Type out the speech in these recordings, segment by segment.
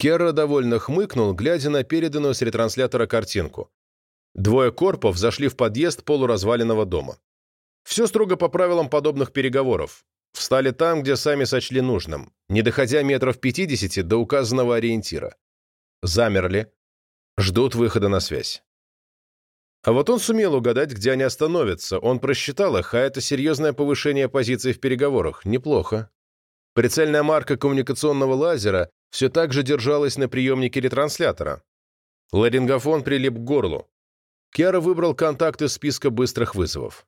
Керра довольно хмыкнул, глядя на переданную с ретранслятора картинку. Двое корпов зашли в подъезд полуразваленного дома. Все строго по правилам подобных переговоров. Встали там, где сами сочли нужным, не доходя метров 50 до указанного ориентира. Замерли. Ждут выхода на связь. А вот он сумел угадать, где они остановятся. Он просчитал их, а это серьезное повышение позиций в переговорах. Неплохо. Прицельная марка коммуникационного лазера все так же держалась на приемнике ретранслятора. Ларингофон прилип к горлу. Киара выбрал контакт из списка быстрых вызовов.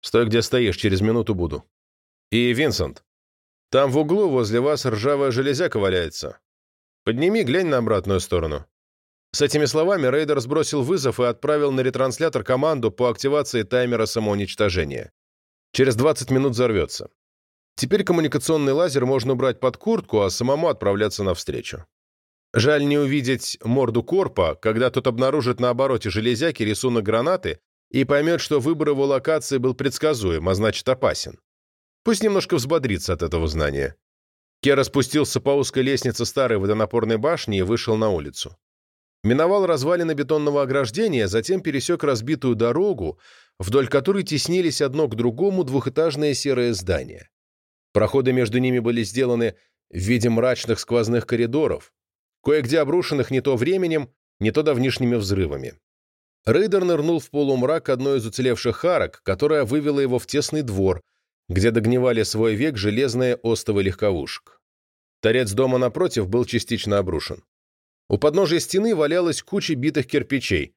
«Стой, где стоишь, через минуту буду». «И, Винсент, там в углу возле вас ржавая железяка валяется. Подними, глянь на обратную сторону». С этими словами рейдер сбросил вызов и отправил на ретранслятор команду по активации таймера самоуничтожения. Через 20 минут взорвется. Теперь коммуникационный лазер можно убрать под куртку, а самому отправляться навстречу. Жаль не увидеть морду корпа, когда тот обнаружит на обороте железяки рисунок гранаты и поймет, что выбор его локации был предсказуем, а значит опасен. Пусть немножко взбодрится от этого знания. Кера спустился по узкой лестнице старой водонапорной башни и вышел на улицу. Миновал развалины бетонного ограждения, затем пересек разбитую дорогу, вдоль которой теснились одно к другому двухэтажные серые здания. Проходы между ними были сделаны в виде мрачных сквозных коридоров, кое-где обрушенных не то временем, не то давнишними взрывами. Рейдер нырнул в полумрак одной из уцелевших арок, которая вывела его в тесный двор, где догнивали свой век железные остовы легковушек. Торец дома напротив был частично обрушен. У подножия стены валялась куча битых кирпичей.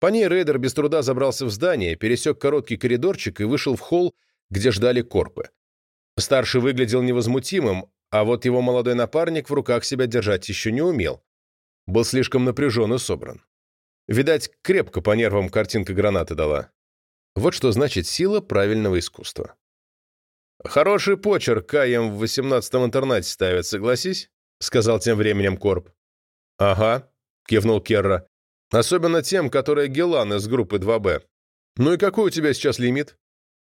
По ней рейдер без труда забрался в здание, пересек короткий коридорчик и вышел в холл, где ждали корпы. Старший выглядел невозмутимым, а вот его молодой напарник в руках себя держать еще не умел. Был слишком напряжен и собран. Видать, крепко по нервам картинка гранаты дала. Вот что значит сила правильного искусства. «Хороший почерк Каем в восемнадцатом интернате ставят, согласись?» — сказал тем временем Корп. «Ага», — кивнул Керра. «Особенно тем, которые Гелан из группы 2Б. Ну и какой у тебя сейчас лимит?»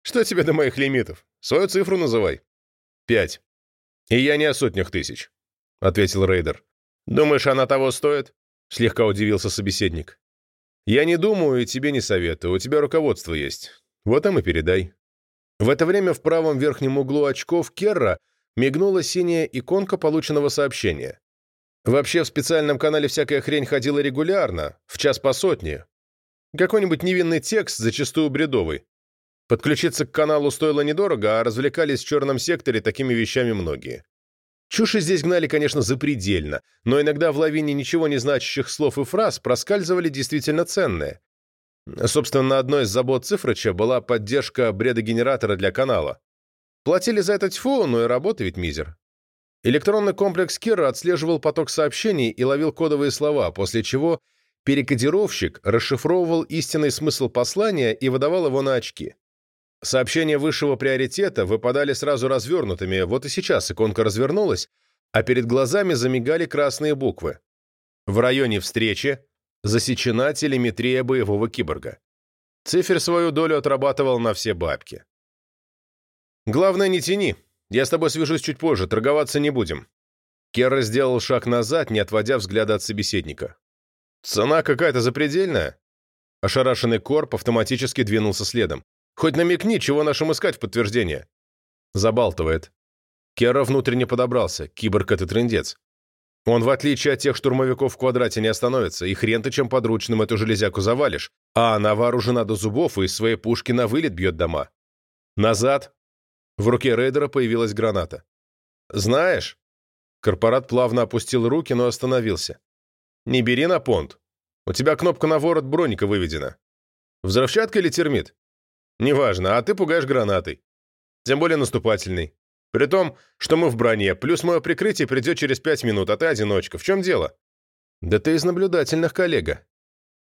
«Что тебе до моих лимитов? Свою цифру называй». «Пять». «И я не о сотнях тысяч», — ответил Рейдер. «Думаешь, она того стоит?» — слегка удивился собеседник. «Я не думаю и тебе не советую. У тебя руководство есть. Вот им и передай». В это время в правом верхнем углу очков Керра мигнула синяя иконка полученного сообщения. Вообще в специальном канале всякая хрень ходила регулярно, в час по сотне. Какой-нибудь невинный текст, зачастую бредовый. Подключиться к каналу стоило недорого, а развлекались в черном секторе такими вещами многие. Чуши здесь гнали, конечно, запредельно, но иногда в лавине ничего не значащих слов и фраз проскальзывали действительно ценные. Собственно, одной из забот Цифрыча была поддержка бредогенератора для канала. Платили за это тьфу, но и работа ведь мизер. Электронный комплекс Кира отслеживал поток сообщений и ловил кодовые слова, после чего перекодировщик расшифровывал истинный смысл послания и выдавал его на очки. Сообщения высшего приоритета выпадали сразу развернутыми, вот и сейчас иконка развернулась, а перед глазами замигали красные буквы. В районе встречи засечена телеметрия боевого киборга. Цифер свою долю отрабатывал на все бабки. «Главное, не тяни. Я с тобой свяжусь чуть позже, торговаться не будем». Керра сделал шаг назад, не отводя взгляда от собеседника. «Цена какая-то запредельная?» Ошарашенный Корп автоматически двинулся следом. «Хоть намекни, чего нашим искать в подтверждение?» Забалтывает. Керра внутренне подобрался. Киборг — это трындец. Он, в отличие от тех штурмовиков в квадрате, не остановится, и хрен ты чем подручным эту железяку завалишь, а она вооружена до зубов и из своей пушки на вылет бьет дома. Назад. В руке рейдера появилась граната. «Знаешь...» Корпорат плавно опустил руки, но остановился. «Не бери на понт. У тебя кнопка на ворот броника выведена. Взрывчатка или термит? Неважно, а ты пугаешь гранатой. Тем более наступательный. При том, что мы в броне, плюс мое прикрытие придет через пять минут, а ты одиночка. В чем дело? Да ты из наблюдательных, коллега.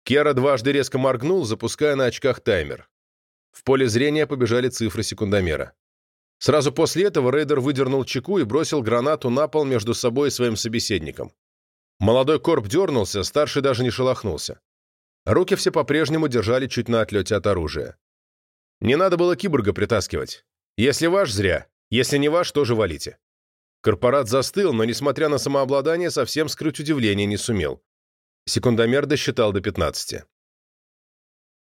Кера дважды резко моргнул, запуская на очках таймер. В поле зрения побежали цифры секундомера. Сразу после этого рейдер выдернул чеку и бросил гранату на пол между собой и своим собеседником. Молодой корп дернулся, старший даже не шелохнулся. Руки все по-прежнему держали чуть на отлете от оружия. Не надо было киборга притаскивать. Если ваш, зря. Если не ваш, тоже валите. Корпорат застыл, но, несмотря на самообладание, совсем скрыть удивление не сумел. Секундомер досчитал до 15.